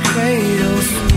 cradles